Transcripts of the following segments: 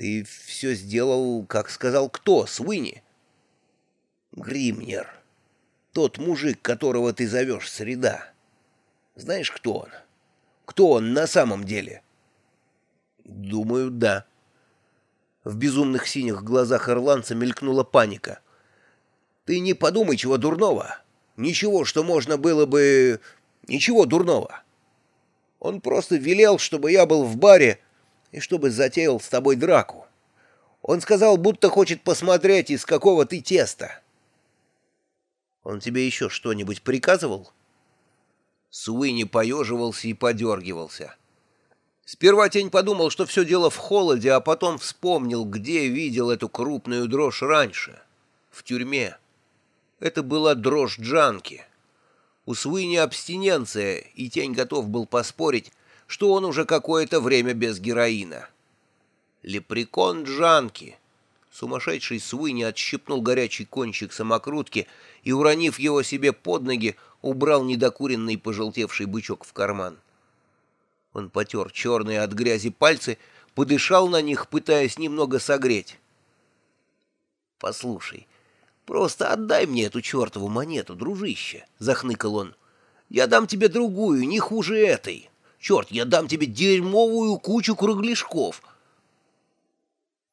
Ты все сделал, как сказал кто, Суини? Гримнер. Тот мужик, которого ты зовешь Среда. Знаешь, кто он? Кто он на самом деле? Думаю, да. В безумных синих глазах ирландца мелькнула паника. Ты не подумай чего дурного. Ничего, что можно было бы... Ничего дурного. Он просто велел, чтобы я был в баре и чтобы затеял с тобой драку. Он сказал, будто хочет посмотреть, из какого ты теста. Он тебе еще что-нибудь приказывал? Суини поеживался и подергивался. Сперва тень подумал, что все дело в холоде, а потом вспомнил, где видел эту крупную дрожь раньше. В тюрьме. Это была дрожь Джанки. У Суини абстиненция, и тень готов был поспорить, что он уже какое-то время без героина. Лепрекон Джанки. Сумасшедший Суини отщипнул горячий кончик самокрутки и, уронив его себе под ноги, убрал недокуренный пожелтевший бычок в карман. Он потер черные от грязи пальцы, подышал на них, пытаясь немного согреть. «Послушай, просто отдай мне эту чертову монету, дружище», — захныкал он. «Я дам тебе другую, не хуже этой». Черт, я дам тебе дерьмовую кучу кругляшков!»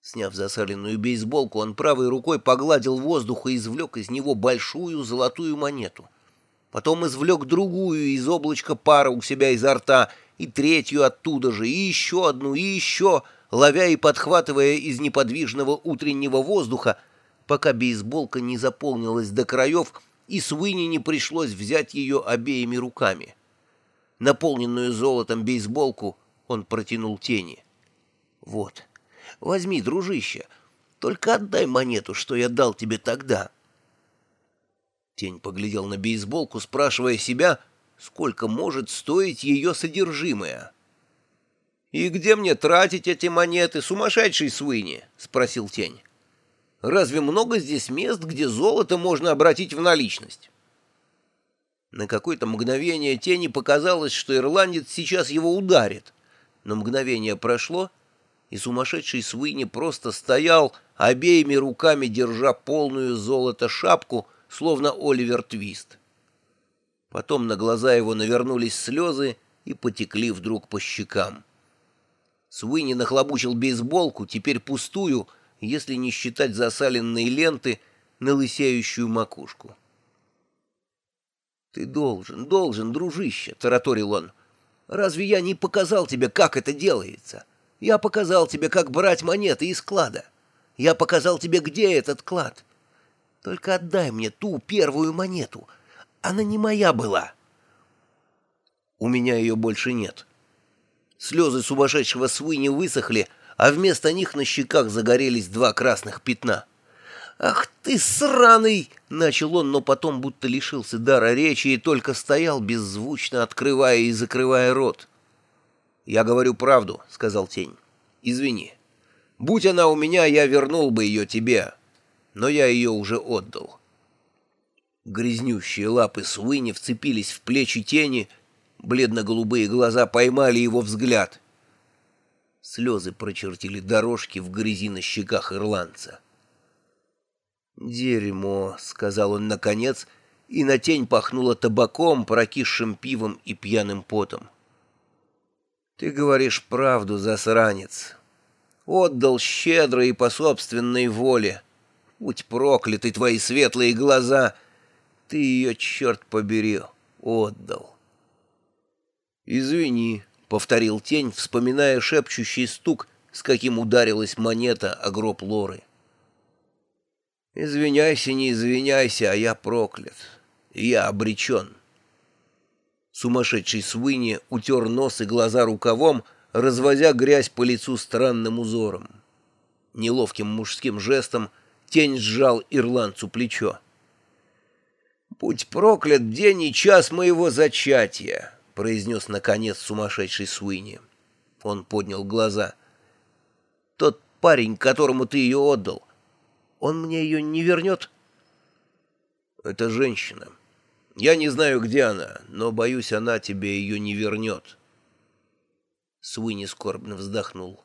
Сняв засаленную бейсболку, он правой рукой погладил воздух и извлек из него большую золотую монету. Потом извлек другую из облачка пара у себя изо рта, и третью оттуда же, и еще одну, и еще, ловя и подхватывая из неподвижного утреннего воздуха, пока бейсболка не заполнилась до краев, и Суини не пришлось взять ее обеими руками. Наполненную золотом бейсболку он протянул тени. «Вот, возьми, дружище, только отдай монету, что я дал тебе тогда». Тень поглядел на бейсболку, спрашивая себя, сколько может стоить ее содержимое. «И где мне тратить эти монеты, сумасшедший Суини?» — спросил Тень. «Разве много здесь мест, где золото можно обратить в наличность?» На какое-то мгновение тени показалось, что ирландец сейчас его ударит. Но мгновение прошло, и сумасшедший Суини просто стоял, обеими руками держа полную золото шапку, словно Оливер Твист. Потом на глаза его навернулись слезы и потекли вдруг по щекам. Суини нахлобучил бейсболку, теперь пустую, если не считать засаленные ленты, на лысеющую макушку. «Ты должен, должен, дружище», — тараторил он. «Разве я не показал тебе, как это делается? Я показал тебе, как брать монеты из клада. Я показал тебе, где этот клад. Только отдай мне ту первую монету. Она не моя была». «У меня ее больше нет». Слезы сумасшедшего Суини высохли, а вместо них на щеках загорелись два красных пятна. «Ах ты, сраный!» — начал он, но потом будто лишился дара речи и только стоял, беззвучно открывая и закрывая рот. «Я говорю правду», — сказал тень. «Извини. Будь она у меня, я вернул бы ее тебе, но я ее уже отдал». Грязнющие лапы Суини вцепились в плечи тени, бледно-голубые глаза поймали его взгляд. Слезы прочертили дорожки в грязи на щеках ирландца. «Дерьмо», — сказал он наконец, и на тень пахнуло табаком, прокисшим пивом и пьяным потом. «Ты говоришь правду, засранец. Отдал щедро и по собственной воле. Будь прокляты твои светлые глаза. Ты ее, черт побери, отдал». «Извини», — повторил тень, вспоминая шепчущий стук, с каким ударилась монета о гроб Лоры. Извиняйся, не извиняйся, а я проклят. Я обречен. Сумасшедший Суини утер нос и глаза рукавом, развозя грязь по лицу странным узором. Неловким мужским жестом тень сжал ирландцу плечо. «Будь проклят день и час моего зачатия», — произнес наконец сумасшедший Суини. Он поднял глаза. «Тот парень, которому ты ее отдал, он мне ее не вернет? Это женщина. Я не знаю, где она, но, боюсь, она тебе ее не вернет. Суини скорбно вздохнул.